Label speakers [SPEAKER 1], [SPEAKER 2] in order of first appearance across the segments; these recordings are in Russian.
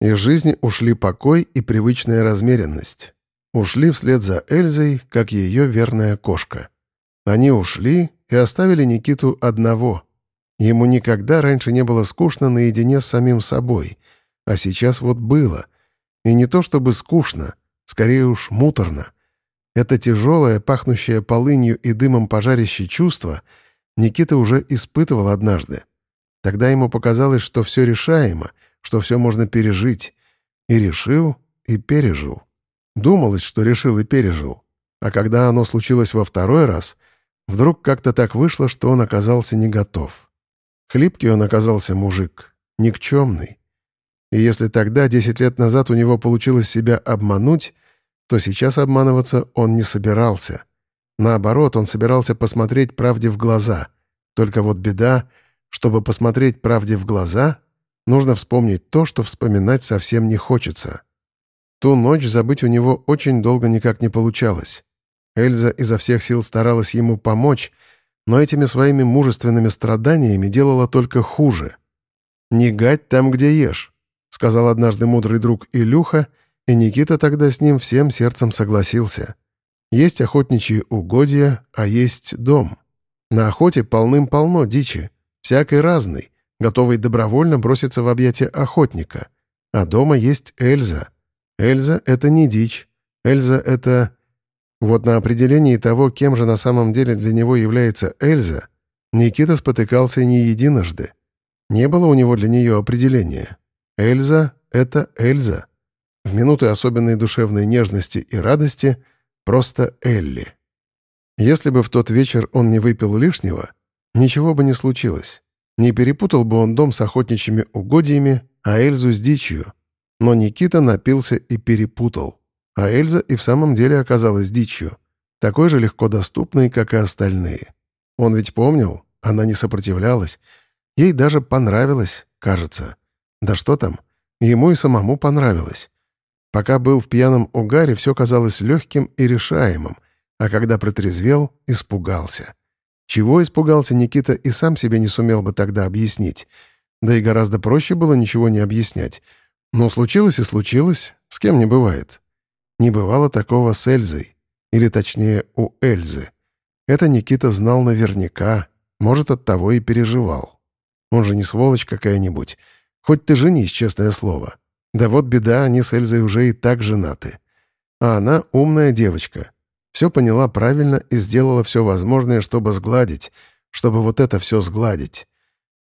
[SPEAKER 1] Из жизни ушли покой и привычная размеренность. Ушли вслед за Эльзой, как ее верная кошка. Они ушли и оставили Никиту одного. Ему никогда раньше не было скучно наедине с самим собой, а сейчас вот было. И не то чтобы скучно, скорее уж муторно. Это тяжелое, пахнущее полынью и дымом пожарище чувство Никита уже испытывал однажды. Тогда ему показалось, что все решаемо, что все можно пережить. И решил, и пережил. Думалось, что решил и пережил. А когда оно случилось во второй раз, вдруг как-то так вышло, что он оказался не готов. Хлипкий он оказался мужик, никчемный. И если тогда, десять лет назад, у него получилось себя обмануть, то сейчас обманываться он не собирался. Наоборот, он собирался посмотреть правде в глаза. Только вот беда, чтобы посмотреть правде в глаза, нужно вспомнить то, что вспоминать совсем не хочется. Ту ночь забыть у него очень долго никак не получалось. Эльза изо всех сил старалась ему помочь, но этими своими мужественными страданиями делала только хуже. «Не гать там, где ешь», — сказал однажды мудрый друг Илюха — и Никита тогда с ним всем сердцем согласился. Есть охотничьи угодья, а есть дом. На охоте полным-полно дичи, всякой разной, готовой добровольно броситься в объятия охотника. А дома есть Эльза. Эльза — это не дичь. Эльза — это... Вот на определении того, кем же на самом деле для него является Эльза, Никита спотыкался не единожды. Не было у него для нее определения. Эльза — это Эльза. В минуты особенной душевной нежности и радости просто Элли. Если бы в тот вечер он не выпил лишнего, ничего бы не случилось. Не перепутал бы он дом с охотничьими угодьями, а Эльзу с дичью. Но Никита напился и перепутал. А Эльза и в самом деле оказалась дичью. Такой же легко доступной, как и остальные. Он ведь помнил, она не сопротивлялась. Ей даже понравилось, кажется. Да что там, ему и самому понравилось. Пока был в пьяном угаре, все казалось легким и решаемым, а когда протрезвел, испугался. Чего испугался Никита и сам себе не сумел бы тогда объяснить. Да и гораздо проще было ничего не объяснять. Но случилось и случилось, с кем не бывает. Не бывало такого с Эльзой. Или точнее, у Эльзы. Это Никита знал наверняка, может, от того и переживал. Он же не сволочь какая-нибудь. Хоть ты женись, честное слово. Да вот беда, они с Эльзой уже и так женаты. А она умная девочка. Все поняла правильно и сделала все возможное, чтобы сгладить, чтобы вот это все сгладить.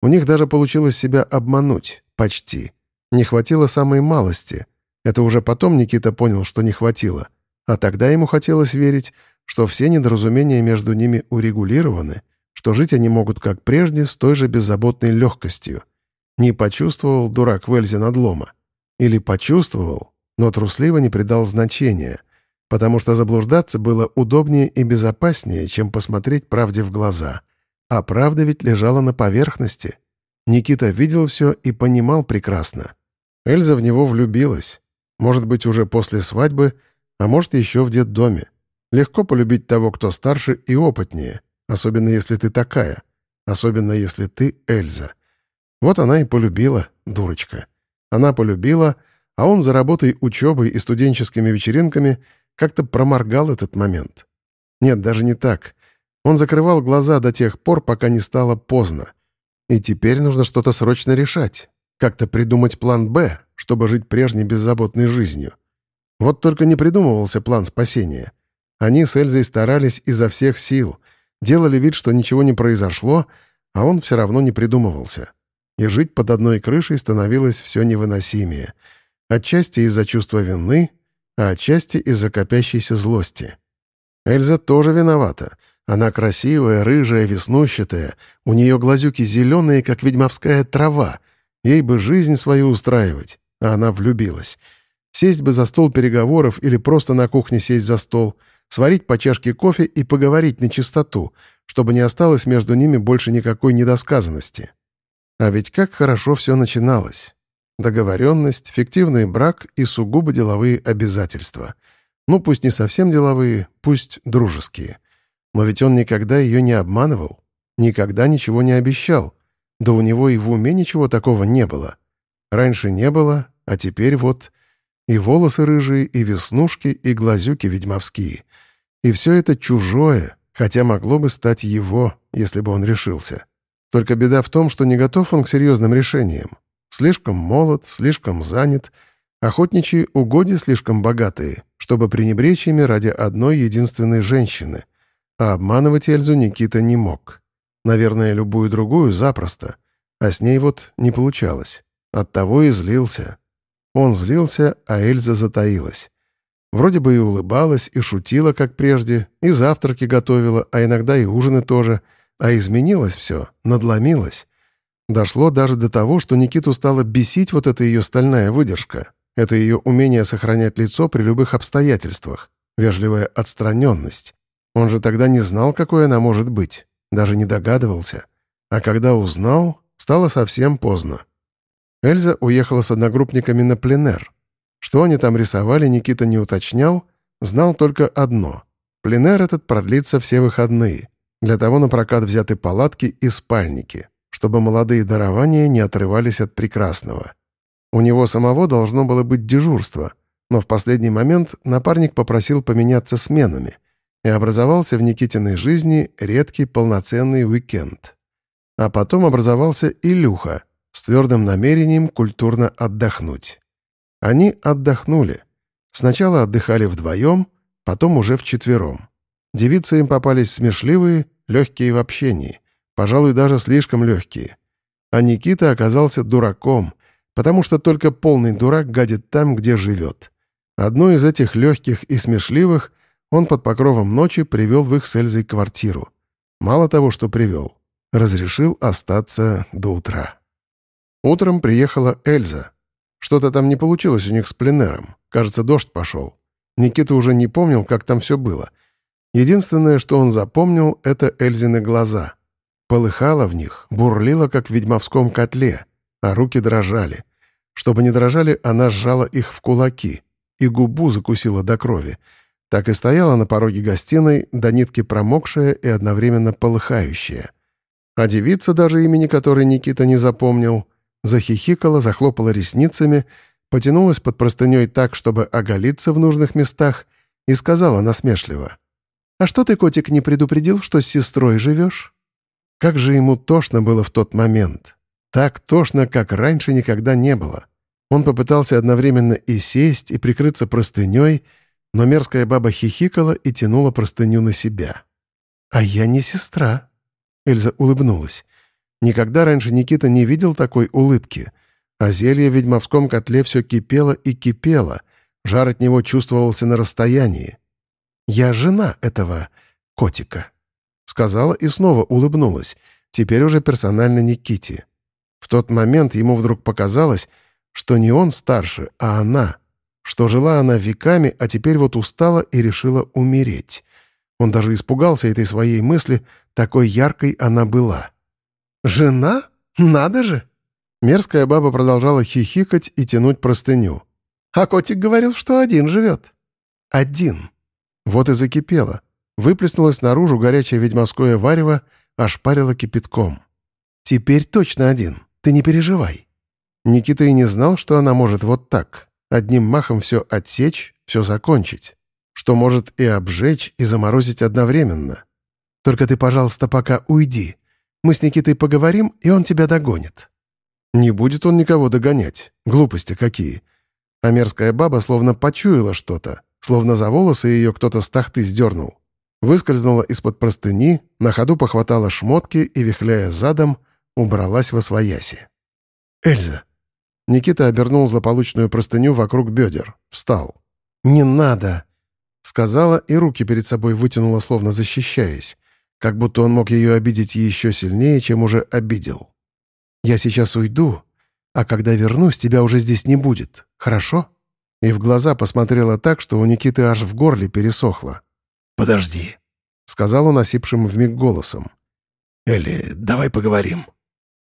[SPEAKER 1] У них даже получилось себя обмануть, почти. Не хватило самой малости. Это уже потом Никита понял, что не хватило. А тогда ему хотелось верить, что все недоразумения между ними урегулированы, что жить они могут как прежде с той же беззаботной легкостью. Не почувствовал дурак в Эльзе надлома. Или почувствовал, но трусливо не придал значения, потому что заблуждаться было удобнее и безопаснее, чем посмотреть правде в глаза. А правда ведь лежала на поверхности. Никита видел все и понимал прекрасно. Эльза в него влюбилась. Может быть, уже после свадьбы, а может, еще в детдоме. Легко полюбить того, кто старше и опытнее, особенно если ты такая, особенно если ты Эльза. Вот она и полюбила, дурочка. Она полюбила, а он за работой, учебой и студенческими вечеринками как-то проморгал этот момент. Нет, даже не так. Он закрывал глаза до тех пор, пока не стало поздно. И теперь нужно что-то срочно решать. Как-то придумать план «Б», чтобы жить прежней беззаботной жизнью. Вот только не придумывался план спасения. Они с Эльзой старались изо всех сил, делали вид, что ничего не произошло, а он все равно не придумывался и жить под одной крышей становилось все невыносимее. Отчасти из-за чувства вины, а отчасти из-за копящейся злости. Эльза тоже виновата. Она красивая, рыжая, веснущатая. У нее глазюки зеленые, как ведьмовская трава. Ей бы жизнь свою устраивать. А она влюбилась. Сесть бы за стол переговоров или просто на кухне сесть за стол, сварить по чашке кофе и поговорить на чистоту, чтобы не осталось между ними больше никакой недосказанности. А ведь как хорошо все начиналось. Договоренность, фиктивный брак и сугубо деловые обязательства. Ну, пусть не совсем деловые, пусть дружеские. Но ведь он никогда ее не обманывал, никогда ничего не обещал. Да у него и в уме ничего такого не было. Раньше не было, а теперь вот и волосы рыжие, и веснушки, и глазюки ведьмовские. И все это чужое, хотя могло бы стать его, если бы он решился. Только беда в том, что не готов он к серьезным решениям. Слишком молод, слишком занят, охотничьи угодья слишком богатые, чтобы пренебречь ими ради одной единственной женщины. А обманывать Эльзу Никита не мог. Наверное, любую другую запросто. А с ней вот не получалось. Оттого и злился. Он злился, а Эльза затаилась. Вроде бы и улыбалась, и шутила, как прежде, и завтраки готовила, а иногда и ужины тоже. А изменилось все, надломилось. Дошло даже до того, что Никиту стала бесить вот эта ее стальная выдержка. Это ее умение сохранять лицо при любых обстоятельствах, вежливая отстраненность. Он же тогда не знал, какой она может быть, даже не догадывался. А когда узнал, стало совсем поздно. Эльза уехала с одногруппниками на пленэр. Что они там рисовали, Никита не уточнял, знал только одно. Пленэр этот продлится все выходные. Для того на прокат взяты палатки и спальники, чтобы молодые дарования не отрывались от прекрасного. У него самого должно было быть дежурство, но в последний момент напарник попросил поменяться сменами, и образовался в Никитиной жизни редкий полноценный уикенд. А потом образовался Илюха с твердым намерением культурно отдохнуть. Они отдохнули. Сначала отдыхали вдвоем, потом уже вчетвером. Девицы им попались смешливые, легкие в общении, пожалуй, даже слишком легкие. А Никита оказался дураком, потому что только полный дурак гадит там, где живет. Одну из этих легких и смешливых он под покровом ночи привел в их с Эльзой квартиру. Мало того, что привел, разрешил остаться до утра. Утром приехала Эльза, что-то там не получилось у них с пленером. Кажется, дождь пошел. Никита уже не помнил, как там все было. Единственное, что он запомнил, — это Эльзины глаза. Полыхало в них, бурлило, как в ведьмовском котле, а руки дрожали. Чтобы не дрожали, она сжала их в кулаки и губу закусила до крови. Так и стояла на пороге гостиной, до нитки промокшая и одновременно полыхающая. А девица, даже имени которой Никита не запомнил, захихикала, захлопала ресницами, потянулась под простыней так, чтобы оголиться в нужных местах, и сказала насмешливо. «А что ты, котик, не предупредил, что с сестрой живешь?» Как же ему тошно было в тот момент. Так тошно, как раньше никогда не было. Он попытался одновременно и сесть, и прикрыться простыней, но мерзкая баба хихикала и тянула простыню на себя. «А я не сестра», — Эльза улыбнулась. Никогда раньше Никита не видел такой улыбки. А зелье в ведьмовском котле все кипело и кипело. Жар от него чувствовался на расстоянии. «Я жена этого котика», — сказала и снова улыбнулась, теперь уже персонально Никите. В тот момент ему вдруг показалось, что не он старше, а она, что жила она веками, а теперь вот устала и решила умереть. Он даже испугался этой своей мысли, такой яркой она была. «Жена? Надо же!» Мерзкая баба продолжала хихикать и тянуть простыню. «А котик говорил, что один живет». «Один». Вот и закипело. Выплеснулось наружу горячее ведьмовское варево, ошпарило кипятком. «Теперь точно один. Ты не переживай». Никита и не знал, что она может вот так, одним махом все отсечь, все закончить, что может и обжечь, и заморозить одновременно. «Только ты, пожалуйста, пока уйди. Мы с Никитой поговорим, и он тебя догонит». Не будет он никого догонять. Глупости какие. А мерзкая баба словно почуяла что-то, словно за волосы ее кто-то с тахты сдернул. Выскользнула из-под простыни, на ходу похватала шмотки и, вихляя задом, убралась во свояси. «Эльза!» Никита обернул злополучную простыню вокруг бедер. Встал. «Не надо!» Сказала и руки перед собой вытянула, словно защищаясь как будто он мог ее обидеть еще сильнее, чем уже обидел. «Я сейчас уйду, а когда вернусь, тебя уже здесь не будет, хорошо?» И в глаза посмотрела так, что у Никиты аж в горле пересохло.
[SPEAKER 2] «Подожди», — сказал он осипшим вмиг голосом. «Элли, давай поговорим».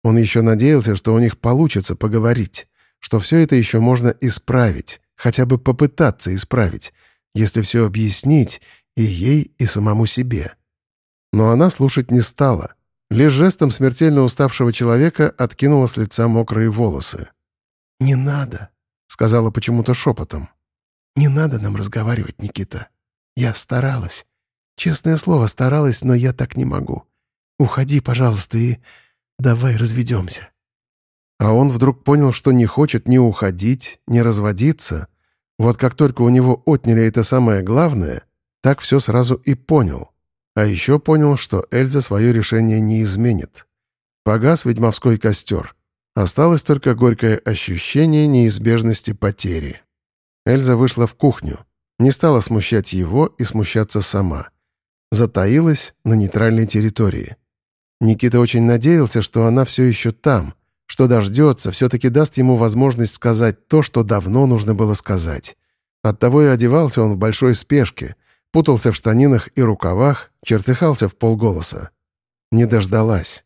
[SPEAKER 1] Он еще надеялся, что у них получится поговорить, что все это еще можно исправить, хотя бы попытаться исправить, если все объяснить и ей, и самому себе. Но она слушать не стала. Лишь жестом смертельно уставшего человека откинула с лица мокрые волосы.
[SPEAKER 3] «Не надо», —
[SPEAKER 1] сказала почему-то шепотом.
[SPEAKER 2] «Не надо нам разговаривать, Никита. Я старалась. Честное слово, старалась, но я так не могу. Уходи, пожалуйста, и давай разведемся».
[SPEAKER 1] А он вдруг понял, что не хочет ни уходить, ни разводиться. Вот как только у него отняли это самое главное, так все сразу и понял. А еще понял, что Эльза свое решение не изменит. Погас ведьмовской костер. Осталось только горькое ощущение неизбежности потери. Эльза вышла в кухню. Не стала смущать его и смущаться сама. Затаилась на нейтральной территории. Никита очень надеялся, что она все еще там, что дождется, все-таки даст ему возможность сказать то, что давно нужно было сказать. Оттого и одевался он в большой спешке, путался в штанинах и рукавах, чертыхался в полголоса. Не дождалась.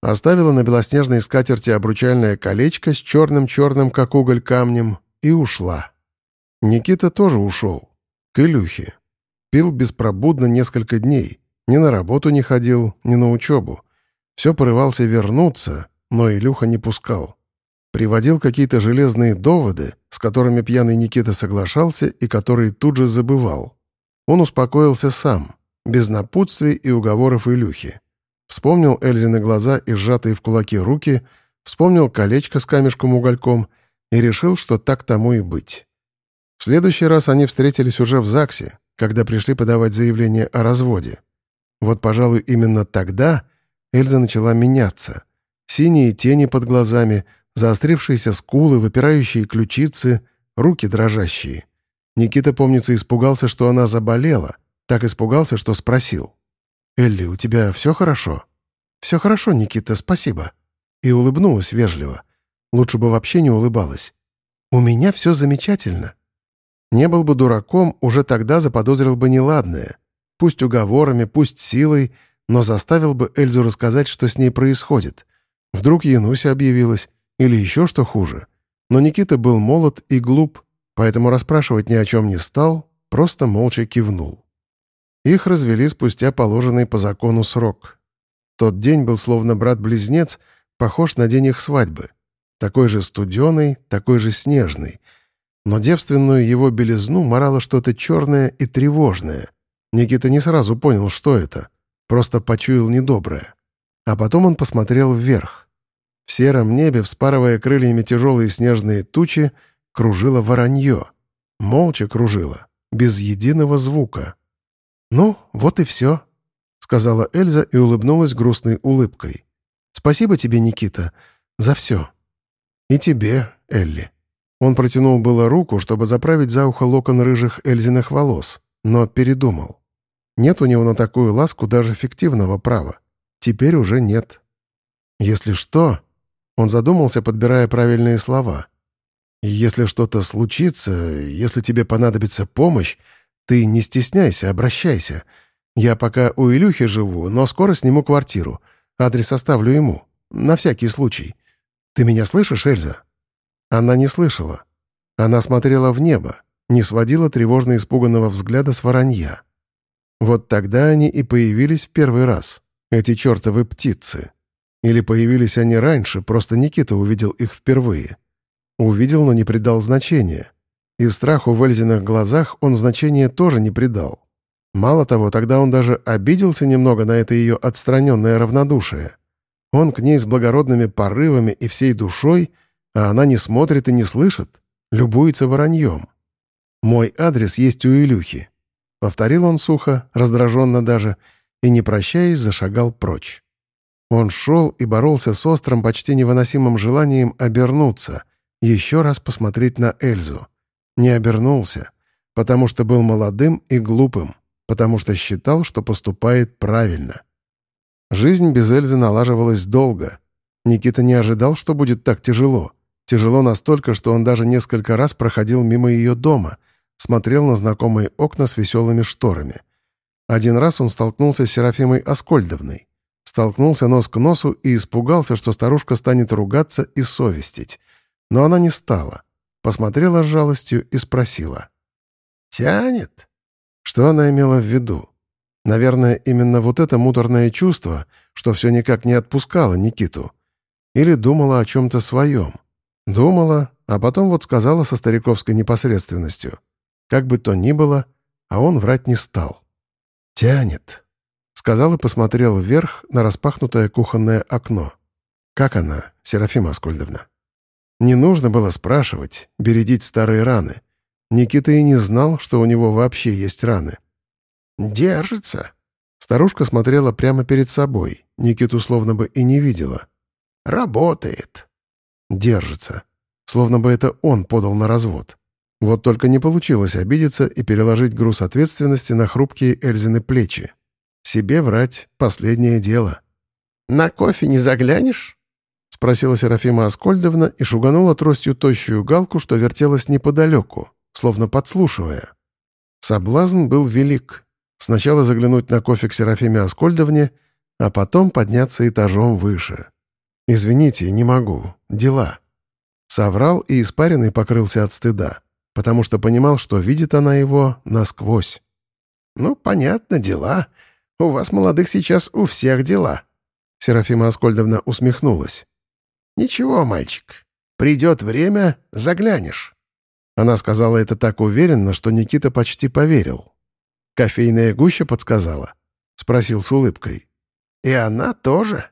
[SPEAKER 1] Оставила на белоснежной скатерти обручальное колечко с черным-черным, как уголь, камнем, и ушла. Никита тоже ушел. К Илюхе. Пил беспробудно несколько дней. Ни на работу не ходил, ни на учебу. Все порывался вернуться, но Илюха не пускал. Приводил какие-то железные доводы, с которыми пьяный Никита соглашался и которые тут же забывал. Он успокоился сам, без напутствий и уговоров Илюхи. Вспомнил Эльзины глаза и сжатые в кулаки руки, вспомнил колечко с камешком-угольком и решил, что так тому и быть. В следующий раз они встретились уже в ЗАГСе, когда пришли подавать заявление о разводе. Вот, пожалуй, именно тогда Эльза начала меняться. Синие тени под глазами, заострившиеся скулы, выпирающие ключицы, руки дрожащие. Никита, помнится, испугался, что она заболела. Так испугался, что спросил. «Элли, у тебя все хорошо?» «Все хорошо, Никита, спасибо». И улыбнулась вежливо. Лучше бы вообще не улыбалась. «У меня все замечательно». Не был бы дураком, уже тогда заподозрил бы неладное. Пусть уговорами, пусть силой, но заставил бы Эльзу рассказать, что с ней происходит. Вдруг Януся объявилась, или еще что хуже. Но Никита был молод и глуп, поэтому расспрашивать ни о чем не стал, просто молча кивнул. Их развели спустя положенный по закону срок. Тот день был словно брат-близнец, похож на день их свадьбы. Такой же студеный, такой же снежный. Но девственную его белизну морало что-то черное и тревожное. Никита не сразу понял, что это. Просто почуял недоброе. А потом он посмотрел вверх. В сером небе, вспарывая крыльями тяжелые снежные тучи, кружило воронье. Молча кружило, без единого звука. «Ну, вот и все», — сказала Эльза и улыбнулась грустной улыбкой. «Спасибо тебе, Никита, за все». «И тебе, Элли». Он протянул было руку, чтобы заправить за ухо локон рыжих Эльзиных волос, но передумал. Нет у него на такую ласку даже фиктивного права. Теперь уже нет. Если что... Он задумался, подбирая правильные слова. «Если что-то случится, если тебе понадобится помощь, ты не стесняйся, обращайся. Я пока у Илюхи живу, но скоро сниму квартиру. Адрес оставлю ему. На всякий случай. Ты меня слышишь, Эльза?» Она не слышала. Она смотрела в небо, не сводила тревожно испуганного взгляда с воронья. Вот тогда они и появились в первый раз, эти чертовы птицы. Или появились они раньше, просто Никита увидел их впервые. Увидел, но не придал значения. И страху в Эльзиных глазах он значения тоже не придал. Мало того, тогда он даже обиделся немного на это ее отстраненное равнодушие. Он к ней с благородными порывами и всей душой, а она не смотрит и не слышит, любуется вороньем. «Мой адрес есть у Илюхи», — повторил он сухо, раздраженно даже, и, не прощаясь, зашагал прочь. Он шел и боролся с острым, почти невыносимым желанием обернуться, еще раз посмотреть на Эльзу не обернулся, потому что был молодым и глупым, потому что считал, что поступает правильно. Жизнь без Эльзы налаживалась долго. Никита не ожидал, что будет так тяжело. Тяжело настолько, что он даже несколько раз проходил мимо ее дома, смотрел на знакомые окна с веселыми шторами. Один раз он столкнулся с Серафимой Аскольдовной. Столкнулся нос к носу и испугался, что старушка станет ругаться и совестить. Но она не стала посмотрела с жалостью и спросила. «Тянет?» Что она имела в виду? Наверное, именно вот это муторное чувство, что все никак не отпускало Никиту. Или думала о чем-то своем. Думала, а потом вот сказала со стариковской непосредственностью. Как бы то ни было, а он врать не стал. «Тянет», — сказал и посмотрел вверх на распахнутое кухонное окно. «Как она, Серафима Аскольдовна?» Не нужно было спрашивать, бередить старые раны. Никита и не знал, что у него вообще есть раны.
[SPEAKER 2] «Держится».
[SPEAKER 1] Старушка смотрела прямо перед собой, Никиту словно бы и не видела.
[SPEAKER 2] «Работает».
[SPEAKER 1] «Держится». Словно бы это он подал на развод. Вот только не получилось обидеться и переложить груз ответственности на хрупкие Эльзины плечи. Себе врать — последнее дело.
[SPEAKER 2] «На кофе не заглянешь?»
[SPEAKER 1] — спросила Серафима Аскольдовна и шуганула тростью тощую галку, что вертелась неподалеку, словно подслушивая. Соблазн был велик. Сначала заглянуть на кофе к Серафиме Аскольдовне, а потом подняться этажом выше. «Извините, не могу. Дела». Соврал и испаренный покрылся от стыда потому что понимал, что видит она его насквозь.
[SPEAKER 2] «Ну, понятно, дела. У вас, молодых, сейчас у всех дела».
[SPEAKER 1] Серафима Аскольдовна усмехнулась.
[SPEAKER 2] «Ничего, мальчик. Придет время, заглянешь».
[SPEAKER 1] Она сказала это так уверенно, что Никита почти поверил. «Кофейная гуща подсказала?» — спросил с улыбкой.
[SPEAKER 2] «И она тоже?»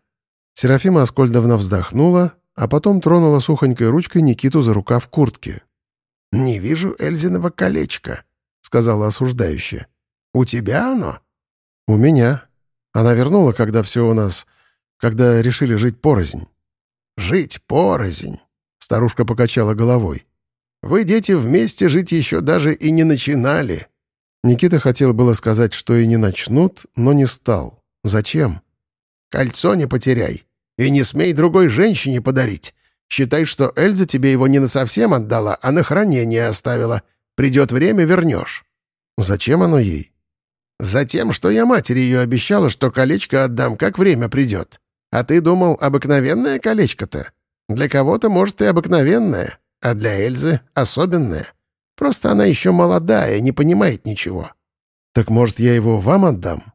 [SPEAKER 1] Серафима Аскольдовна вздохнула, а потом тронула сухонькой ручкой Никиту за рукав куртки.
[SPEAKER 2] «Не вижу Эльзиного колечка», — сказала осуждающая. «У тебя оно?»
[SPEAKER 1] «У меня. Она вернула, когда все у нас... когда решили жить порознь».
[SPEAKER 2] «Жить порознь», — старушка покачала головой. «Вы, дети, вместе жить еще даже и не начинали».
[SPEAKER 1] Никита хотел было сказать, что и не начнут, но не стал. «Зачем?»
[SPEAKER 2] «Кольцо не потеряй и не смей другой женщине подарить. Считай, что Эльза тебе его не насовсем отдала, а на хранение оставила. Придет время — вернешь».
[SPEAKER 1] «Зачем оно ей?»
[SPEAKER 2] «Затем, что я матери ее обещала, что колечко отдам, как время придет. А ты думал, обыкновенное колечко-то? Для кого-то, может, и обыкновенное, а для Эльзы — особенное. Просто она еще молодая не понимает ничего».
[SPEAKER 1] «Так, может, я его вам отдам?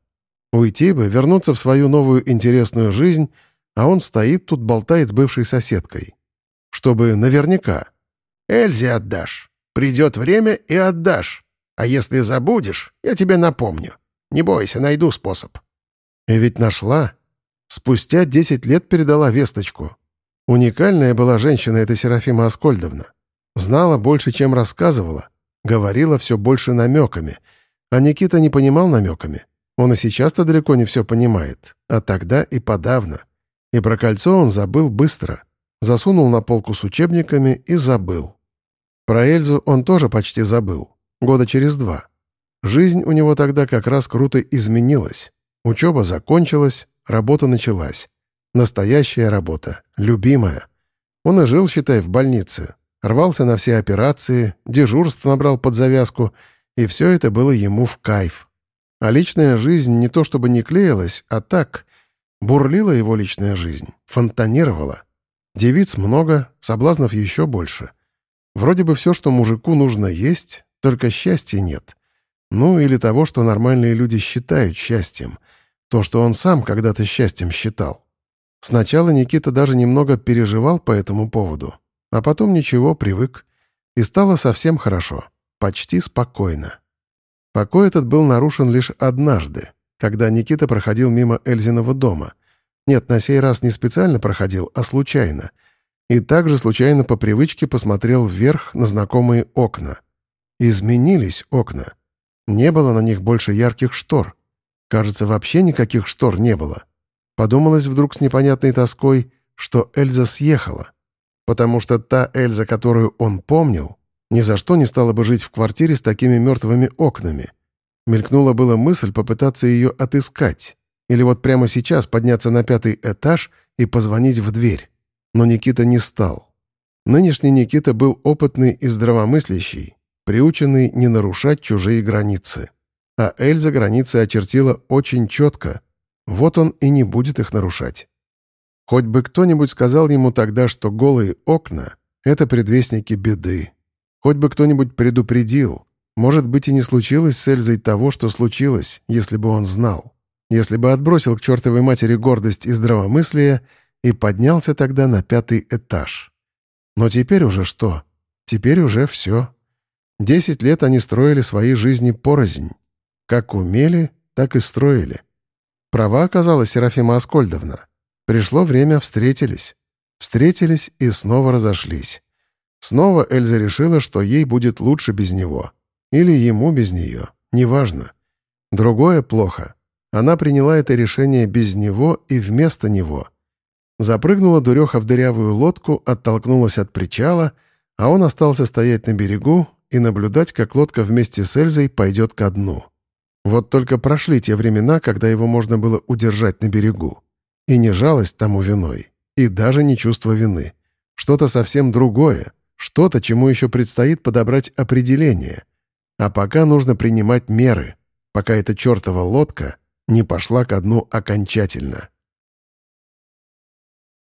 [SPEAKER 1] Уйти бы, вернуться в свою новую интересную жизнь, а он стоит тут, болтает с бывшей соседкой чтобы наверняка.
[SPEAKER 2] Эльзе отдашь. Придет время и отдашь. А если забудешь, я тебе напомню. Не бойся, найду способ».
[SPEAKER 1] И ведь нашла. Спустя десять лет передала весточку. Уникальная была женщина эта Серафима Аскольдовна. Знала больше, чем рассказывала. Говорила все больше намеками. А Никита не понимал намеками. Он и сейчас-то далеко не все понимает. А тогда и подавно. И про кольцо он забыл быстро засунул на полку с учебниками и забыл. Про Эльзу он тоже почти забыл. Года через два. Жизнь у него тогда как раз круто изменилась. Учеба закончилась, работа началась. Настоящая работа, любимая. Он и жил, считай, в больнице. Рвался на все операции, дежурство набрал под завязку, и все это было ему в кайф. А личная жизнь не то чтобы не клеилась, а так бурлила его личная жизнь, фонтанировала. Девиц много, соблазнов еще больше. Вроде бы все, что мужику нужно есть, только счастья нет. Ну, или того, что нормальные люди считают счастьем. То, что он сам когда-то счастьем считал. Сначала Никита даже немного переживал по этому поводу, а потом ничего, привык. И стало совсем хорошо, почти спокойно. Покой этот был нарушен лишь однажды, когда Никита проходил мимо Эльзиного дома — нет, на сей раз не специально проходил, а случайно. И также случайно по привычке посмотрел вверх на знакомые окна. Изменились окна. Не было на них больше ярких штор. Кажется, вообще никаких штор не было. Подумалось вдруг с непонятной тоской, что Эльза съехала. Потому что та Эльза, которую он помнил, ни за что не стала бы жить в квартире с такими мертвыми окнами. Мелькнула была мысль попытаться ее отыскать. Или вот прямо сейчас подняться на пятый этаж и позвонить в дверь. Но Никита не стал. Нынешний Никита был опытный и здравомыслящий, приученный не нарушать чужие границы. А Эльза границы очертила очень четко. Вот он и не будет их нарушать. Хоть бы кто-нибудь сказал ему тогда, что голые окна — это предвестники беды. Хоть бы кто-нибудь предупредил. Может быть, и не случилось с Эльзой того, что случилось, если бы он знал если бы отбросил к чертовой матери гордость и здравомыслие и поднялся тогда на пятый этаж. Но теперь уже что? Теперь уже все. Десять лет они строили свои жизни порознь. Как умели, так и строили. Права оказалась Серафима Аскольдовна. Пришло время, встретились. Встретились и снова разошлись. Снова Эльза решила, что ей будет лучше без него. Или ему без нее. Неважно. Другое плохо. Она приняла это решение без него и вместо него. Запрыгнула дуреха в дырявую лодку, оттолкнулась от причала, а он остался стоять на берегу и наблюдать, как лодка вместе с Эльзой пойдет ко дну. Вот только прошли те времена, когда его можно было удержать на берегу. И не жалость тому виной, и даже не чувство вины. Что-то совсем другое, что-то, чему еще предстоит подобрать определение. А пока нужно принимать меры, пока эта чертова лодка не пошла ко дну окончательно.